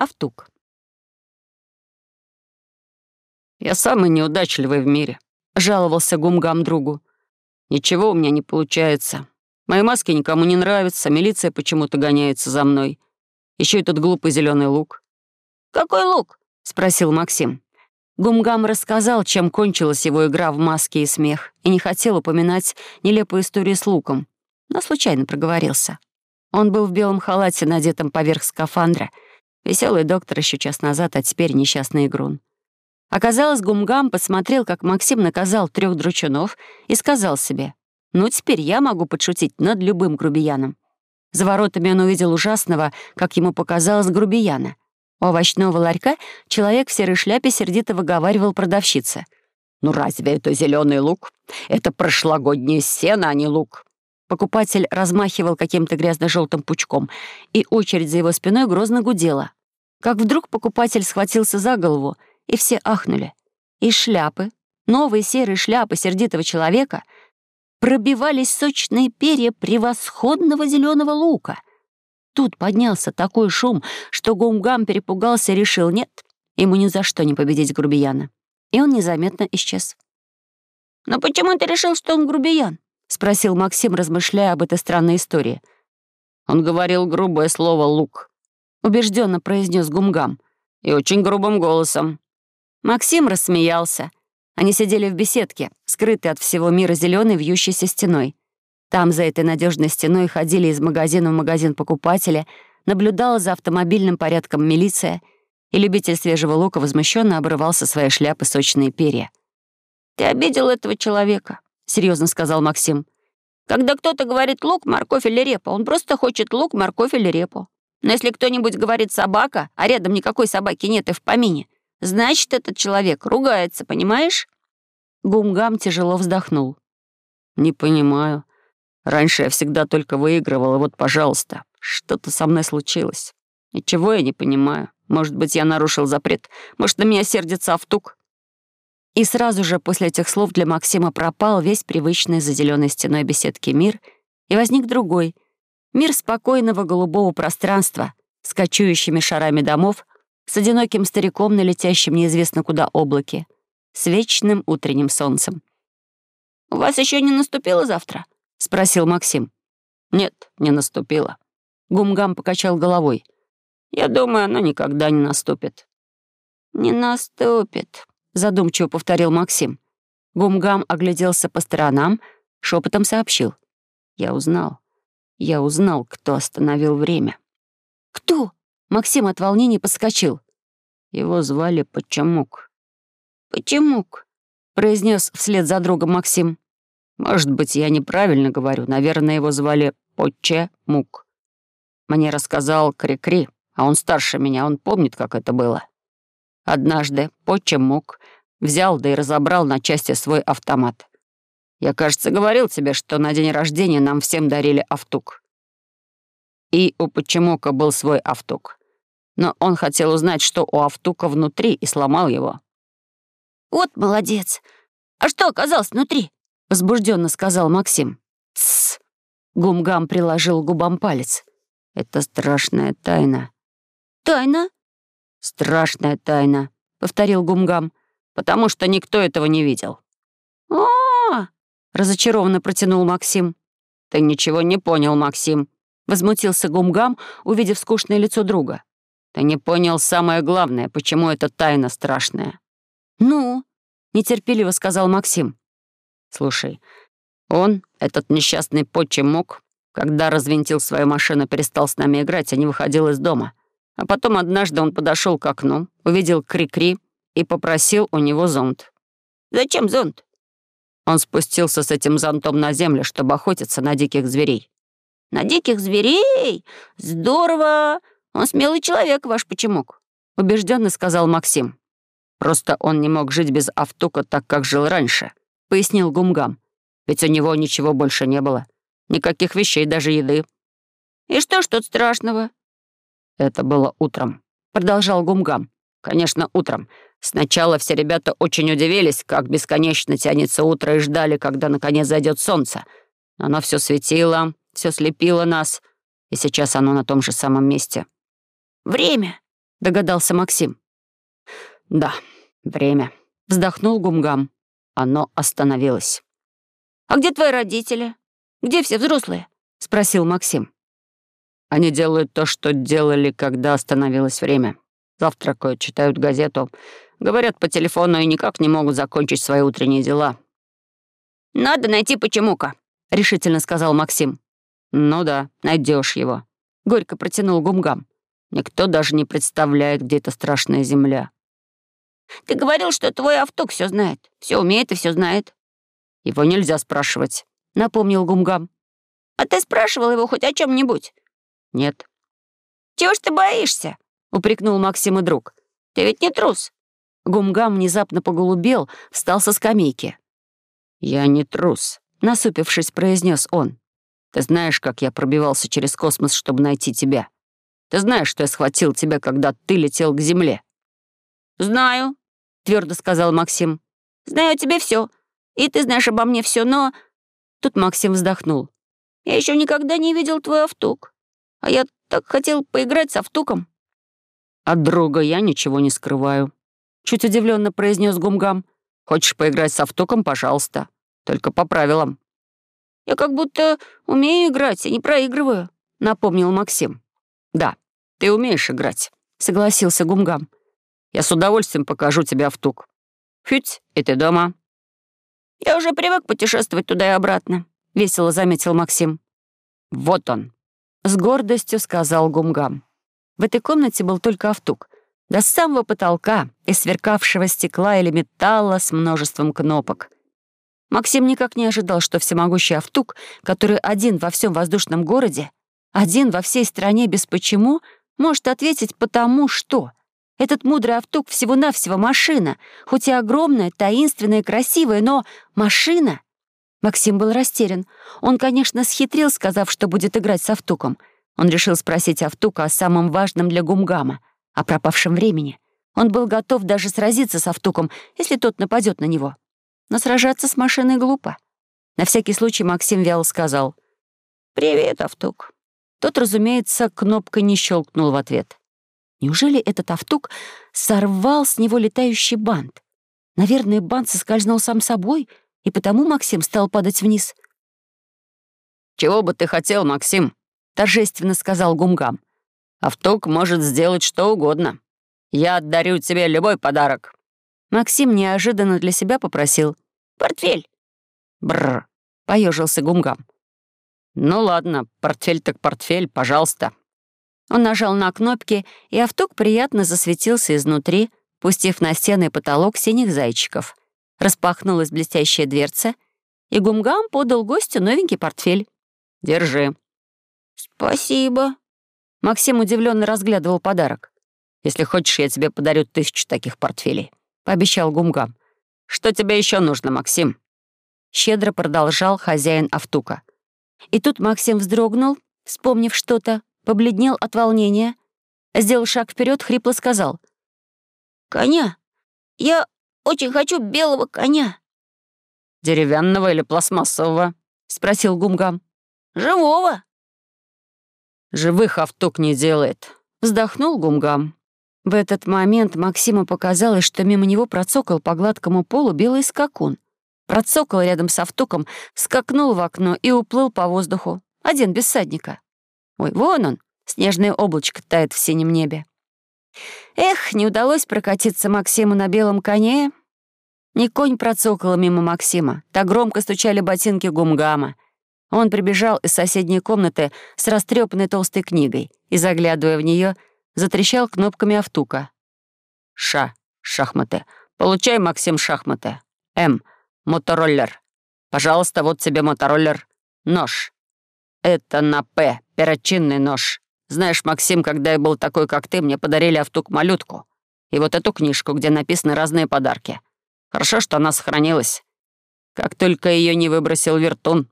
Автук. «Я самый неудачливый в мире», — жаловался Гумгам другу. «Ничего у меня не получается. Мои маски никому не нравятся, милиция почему-то гоняется за мной. Еще этот глупый зеленый лук». «Какой лук?» — спросил Максим. Гумгам рассказал, чем кончилась его игра в маски и смех, и не хотел упоминать нелепую историю с луком, но случайно проговорился. Он был в белом халате, надетом поверх скафандра. Веселый доктор еще час назад, а теперь несчастный игрун. Оказалось, Гумгам посмотрел, как Максим наказал трех дручунов и сказал себе, «Ну, теперь я могу подшутить над любым грубияном». За воротами он увидел ужасного, как ему показалось, грубияна. У овощного ларька человек в серой шляпе сердито выговаривал продавщице. «Ну разве это зеленый лук? Это прошлогоднее сено, а не лук». Покупатель размахивал каким-то грязно-желтым пучком, и очередь за его спиной грозно гудела. Как вдруг покупатель схватился за голову, и все ахнули. Из шляпы, новые серые шляпы сердитого человека, пробивались сочные перья превосходного зеленого лука. Тут поднялся такой шум, что Гумгам перепугался и решил, нет, ему ни за что не победить грубияна. И он незаметно исчез. «Но почему ты решил, что он грубиян?» — спросил Максим, размышляя об этой странной истории. «Он говорил грубое слово «лук», — убежденно произнес Гумгам, и очень грубым голосом. Максим рассмеялся. Они сидели в беседке, скрытые от всего мира зеленой вьющейся стеной. Там, за этой надежной стеной, ходили из магазина в магазин покупатели, наблюдала за автомобильным порядком милиция, и любитель свежего лука возмущенно обрывал со своей шляпы сочные перья. «Ты обидел этого человека», серьезно сказал Максим. «Когда кто-то говорит лук, морковь или репа, он просто хочет лук, морковь или репу. Но если кто-нибудь говорит собака, а рядом никакой собаки нет и в помине, значит, этот человек ругается, понимаешь?» Гумгам тяжело вздохнул. «Не понимаю. Раньше я всегда только выигрывал, и вот, пожалуйста, что-то со мной случилось. Ничего я не понимаю. Может быть, я нарушил запрет. Может, на меня сердится автук. И сразу же после этих слов для Максима пропал весь привычный за зеленой стеной беседки мир, и возник другой — мир спокойного голубого пространства с кочующими шарами домов, с одиноким стариком на летящем неизвестно куда облаке, с вечным утренним солнцем. «У вас еще не наступило завтра?» — спросил Максим. «Нет, не наступило». Гумгам покачал головой. «Я думаю, оно никогда не наступит». «Не наступит», — задумчиво повторил Максим. Гумгам огляделся по сторонам, шепотом сообщил. «Я узнал. Я узнал, кто остановил время». «Кто?» — Максим от волнения подскочил. Его звали Почемук. «Почемук?» — произнес вслед за другом Максим. «Может быть, я неправильно говорю. Наверное, его звали Почемук. Мне рассказал Крикри, а он старше меня, он помнит, как это было. Однажды Почемук взял да и разобрал на части свой автомат. Я, кажется, говорил тебе, что на день рождения нам всем дарили автук. И у Почемука был свой автук. Но он хотел узнать, что у автука внутри, и сломал его. «Вот молодец! А что оказалось внутри?» — возбужденно сказал Максим. «Тссс!» — Гумгам приложил губам палец. «Это страшная тайна». «Тайна?» «Страшная тайна», — повторил Гумгам, «потому что никто этого не видел». «О-о-о!» — разочарованно протянул Максим. «Ты ничего не понял, Максим», — возмутился Гумгам, увидев скучное лицо друга. «Ты не понял самое главное, почему эта тайна страшная». «Ну?» — нетерпеливо сказал Максим. «Слушай, он, этот несчастный почемок, когда развинтил свою машину, перестал с нами играть, а не выходил из дома. А потом однажды он подошел к окну, увидел Кри-Кри и попросил у него зонт. «Зачем зонт?» Он спустился с этим зонтом на землю, чтобы охотиться на диких зверей. «На диких зверей? Здорово! Он смелый человек, ваш почемок», — убежденно сказал Максим. «Просто он не мог жить без автука так, как жил раньше», — пояснил Гумгам. «Ведь у него ничего больше не было. Никаких вещей, даже еды». «И что ж тут страшного?» Это было утром. Продолжал Гумгам. Конечно, утром. Сначала все ребята очень удивились, как бесконечно тянется утро, и ждали, когда наконец зайдет солнце. Но оно все светило, все слепило нас, и сейчас оно на том же самом месте. «Время! — догадался Максим. «Да, время», — вздохнул Гумгам. Оно остановилось. «А где твои родители? Где все взрослые?» — спросил Максим. «Они делают то, что делали, когда остановилось время. Завтракают, читают газету, говорят по телефону и никак не могут закончить свои утренние дела». «Надо найти почему-ка», — решительно сказал Максим. «Ну да, найдешь его», — горько протянул Гумгам. «Никто даже не представляет, где эта страшная земля». «Ты говорил, что твой авток все знает, все умеет и все знает». «Его нельзя спрашивать», — напомнил Гумгам. «А ты спрашивал его хоть о чем нибудь «Нет». «Чего ж ты боишься?» — упрекнул Максим и друг. «Ты ведь не трус». Гумгам внезапно поголубел, встал со скамейки. «Я не трус», — насупившись, произнес он. Ты знаешь, как я пробивался через космос, чтобы найти тебя? Ты знаешь, что я схватил тебя, когда ты летел к Земле?» «Знаю», — твердо сказал Максим. «Знаю тебе все, и ты знаешь обо мне все, но...» Тут Максим вздохнул. «Я еще никогда не видел твой автук, а я так хотел поиграть с автуком». «От друга я ничего не скрываю», — чуть удивленно произнес Гумгам. «Хочешь поиграть с автуком, пожалуйста, только по правилам». Я как будто умею играть и не проигрываю», — напомнил Максим. «Да, ты умеешь играть», — согласился Гумгам. «Я с удовольствием покажу тебе автук. Фють, и ты дома». «Я уже привык путешествовать туда и обратно», — весело заметил Максим. «Вот он», — с гордостью сказал Гумгам. В этой комнате был только автук. До самого потолка, из сверкавшего стекла или металла с множеством кнопок — Максим никак не ожидал, что всемогущий Автук, который один во всем воздушном городе, один во всей стране без «почему», может ответить «потому что». Этот мудрый Автук всего-навсего машина, хоть и огромная, таинственная и красивая, но машина. Максим был растерян. Он, конечно, схитрил, сказав, что будет играть с Автуком. Он решил спросить Автука о самом важном для Гумгама, о пропавшем времени. Он был готов даже сразиться с Автуком, если тот нападет на него но сражаться с машиной глупо. На всякий случай Максим вяло сказал «Привет, Автук». Тот, разумеется, кнопкой не щелкнул в ответ. Неужели этот Автук сорвал с него летающий бант? Наверное, бант соскользнул сам собой, и потому Максим стал падать вниз. «Чего бы ты хотел, Максим?» — торжественно сказал Гумгам. «Автук может сделать что угодно. Я отдарю тебе любой подарок». Максим неожиданно для себя попросил. «Портфель!» «Бррр!» — поежился Гумгам. «Ну ладно, портфель так портфель, пожалуйста». Он нажал на кнопки, и автук приятно засветился изнутри, пустив на стены и потолок синих зайчиков. Распахнулась блестящая дверца, и Гумгам подал гостю новенький портфель. «Держи». «Спасибо». Максим удивленно разглядывал подарок. «Если хочешь, я тебе подарю тысячу таких портфелей». — пообещал Гумгам. «Что тебе еще нужно, Максим?» Щедро продолжал хозяин Автука. И тут Максим вздрогнул, вспомнив что-то, побледнел от волнения, сделал шаг вперед, хрипло сказал. «Коня! Я очень хочу белого коня!» «Деревянного или пластмассового?» — спросил Гумгам. «Живого!» «Живых Автук не делает», — вздохнул Гумгам. В этот момент Максиму показалось, что мимо него процокал по гладкому полу белый скакун. Процокал рядом с автоком, скакнул в окно и уплыл по воздуху. Один без садника. Ой, вон он, снежное облачко тает в синем небе. Эх, не удалось прокатиться Максиму на белом коне. Не конь процокала мимо Максима, так громко стучали ботинки гумгама. Он прибежал из соседней комнаты с растрепанной толстой книгой и, заглядывая в нее, затрещал кнопками автука. «Ша, шахматы. Получай, Максим, шахматы. М, мотороллер. Пожалуйста, вот тебе мотороллер. Нож. Это на П, перочинный нож. Знаешь, Максим, когда я был такой, как ты, мне подарили автук-малютку. И вот эту книжку, где написаны разные подарки. Хорошо, что она сохранилась. Как только ее не выбросил Вертун.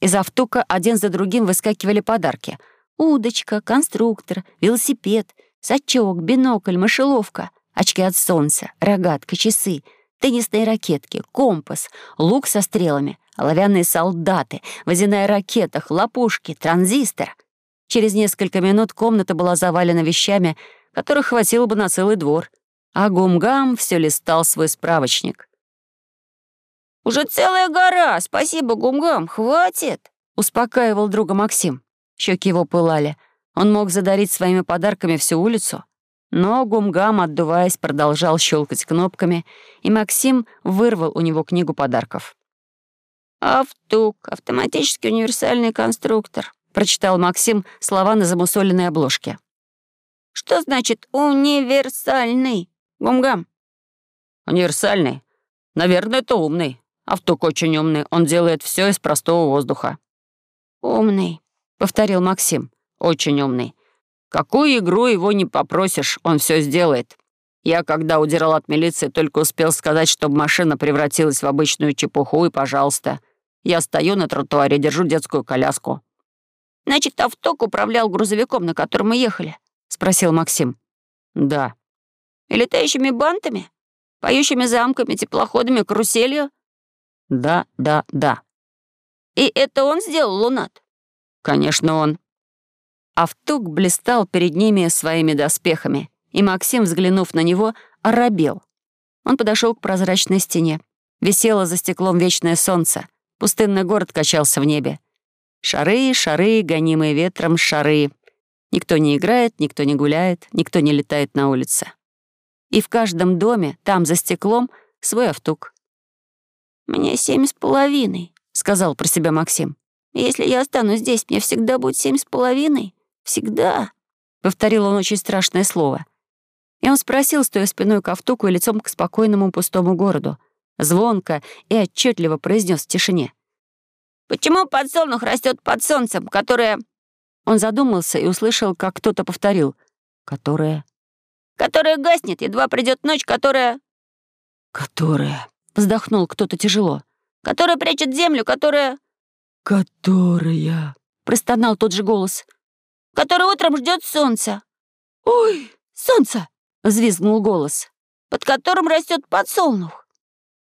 Из автука один за другим выскакивали подарки — Удочка, конструктор, велосипед, сачок, бинокль, мышеловка, очки от солнца, рогатка, часы, теннисные ракетки, компас, лук со стрелами, оловянные солдаты, водяная ракета, хлопушки, транзистор. Через несколько минут комната была завалена вещами, которых хватило бы на целый двор. А Гумгам все листал свой справочник. «Уже целая гора! Спасибо, Гумгам! Хватит!» — успокаивал друга Максим. Щеки его пылали. Он мог задарить своими подарками всю улицу. Но Гумгам, отдуваясь, продолжал щелкать кнопками, и Максим вырвал у него книгу подарков. «Автук, автоматический универсальный конструктор», — прочитал Максим слова на замусоленной обложке. «Что значит универсальный, Гумгам?» «Универсальный? Наверное, это умный. Автук очень умный. Он делает все из простого воздуха». «Умный», — повторил Максим. «Очень умный. Какую игру его не попросишь, он все сделает. Я, когда удирал от милиции, только успел сказать, чтобы машина превратилась в обычную чепуху, и, пожалуйста, я стою на тротуаре, держу детскую коляску». «Значит, авток управлял грузовиком, на котором мы ехали?» — спросил Максим. «Да». «И летающими бантами? Поющими замками, теплоходами, каруселью?» «Да, да, да». «И это он сделал, Лунат?» «Конечно, он». Автук блистал перед ними своими доспехами, и Максим, взглянув на него, оробел. Он подошел к прозрачной стене. Висело за стеклом вечное солнце. Пустынный город качался в небе. Шары, шары, гонимые ветром шары. Никто не играет, никто не гуляет, никто не летает на улице. И в каждом доме, там, за стеклом, свой автук. «Мне семь с половиной», — сказал про себя Максим. «Если я останусь здесь, мне всегда будет семь с половиной. Всегда», — повторил он очень страшное слово. И он спросил, стоя спиной к автуку и лицом к спокойному пустому городу. Звонко и отчетливо произнес в тишине. «Почему подсолнух растет под солнцем, которое...» Он задумался и услышал, как кто-то повторил. «Которое...» «Которое гаснет, едва придет ночь, которая...» «Которая...» — вздохнул кто-то тяжело. «Которая прячет землю, которая...» «Которая...» — простонал тот же голос. «Которая...» утром ждет солнца». «Ой, солнце!» — взвизгнул голос. «Под которым растет подсолнух».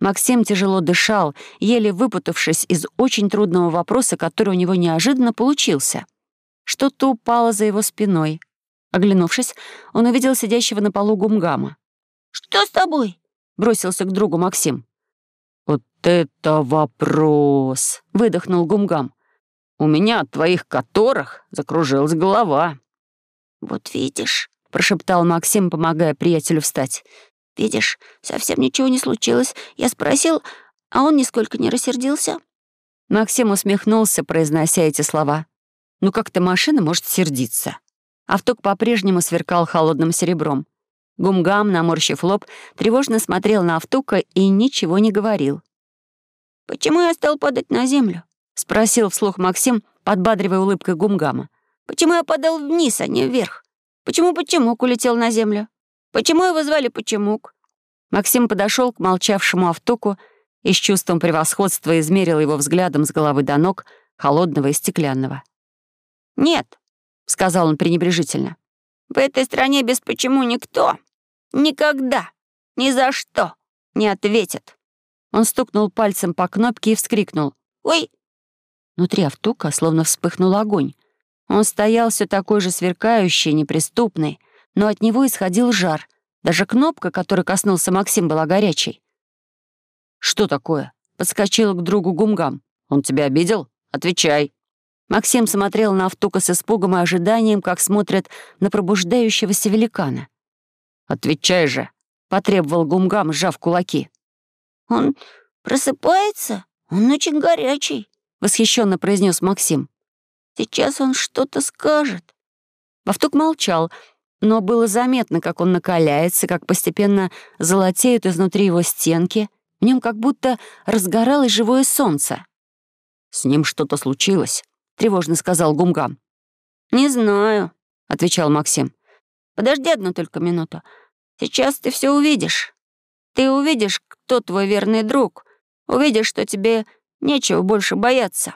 Максим тяжело дышал, еле выпутавшись из очень трудного вопроса, который у него неожиданно получился. Что-то упало за его спиной. Оглянувшись, он увидел сидящего на полу гумгама. «Что с тобой?» — бросился к другу Максим. «Вот это вопрос!» — выдохнул гумгам. У меня от твоих которых закружилась голова». «Вот видишь», — прошептал Максим, помогая приятелю встать. «Видишь, совсем ничего не случилось. Я спросил, а он нисколько не рассердился». Максим усмехнулся, произнося эти слова. «Ну как-то машина может сердиться». Авток по-прежнему сверкал холодным серебром. Гумгам, наморщив лоб, тревожно смотрел на Автука и ничего не говорил. «Почему я стал падать на землю?» — спросил вслух Максим, подбадривая улыбкой гумгама. «Почему я падал вниз, а не вверх? Почему Почемук улетел на землю? Почему его звали Почемук?» Максим подошел к молчавшему автоку и с чувством превосходства измерил его взглядом с головы до ног, холодного и стеклянного. «Нет», — сказал он пренебрежительно, — «в этой стране без почему никто, никогда, ни за что не ответит». Он стукнул пальцем по кнопке и вскрикнул. «Ой, Внутри автука словно вспыхнул огонь. Он стоял все такой же сверкающий, неприступный, но от него исходил жар. Даже кнопка, которой коснулся Максим, была горячей. «Что такое?» — подскочил к другу Гумгам. «Он тебя обидел? Отвечай». Максим смотрел на Автука с испугом и ожиданием, как смотрят на пробуждающегося великана. «Отвечай же!» — потребовал Гумгам, сжав кулаки. «Он просыпается? Он очень горячий», — восхищенно произнес Максим. «Сейчас он что-то скажет». Вовтук молчал, но было заметно, как он накаляется, как постепенно золотеют изнутри его стенки. В нем как будто разгоралось живое солнце. «С ним что-то случилось», — тревожно сказал Гумгам. «Не знаю», — отвечал Максим. «Подожди одну только минуту. Сейчас ты все увидишь. Ты увидишь, кто твой верный друг. Увидишь, что тебе Нечего больше бояться».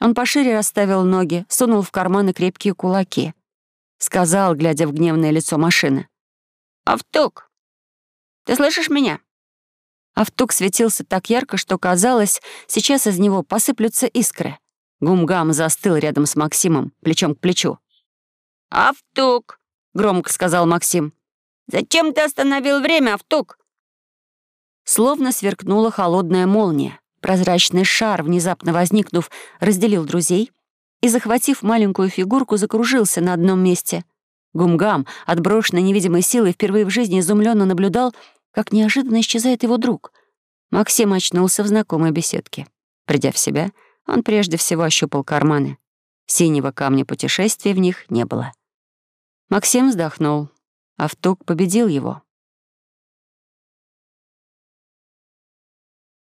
Он пошире расставил ноги, сунул в карманы крепкие кулаки. Сказал, глядя в гневное лицо машины. «Автук, ты слышишь меня?» Автук светился так ярко, что казалось, сейчас из него посыплются искры. Гумгам застыл рядом с Максимом, плечом к плечу. «Автук!» — громко сказал Максим. «Зачем ты остановил время, Автук?» Словно сверкнула холодная молния. Прозрачный шар, внезапно возникнув, разделил друзей и, захватив маленькую фигурку, закружился на одном месте. Гумгам, отброшенный невидимой силой, впервые в жизни изумленно наблюдал, как неожиданно исчезает его друг. Максим очнулся в знакомой беседке. Придя в себя, он прежде всего ощупал карманы. Синего камня путешествия в них не было. Максим вздохнул. Автук победил его.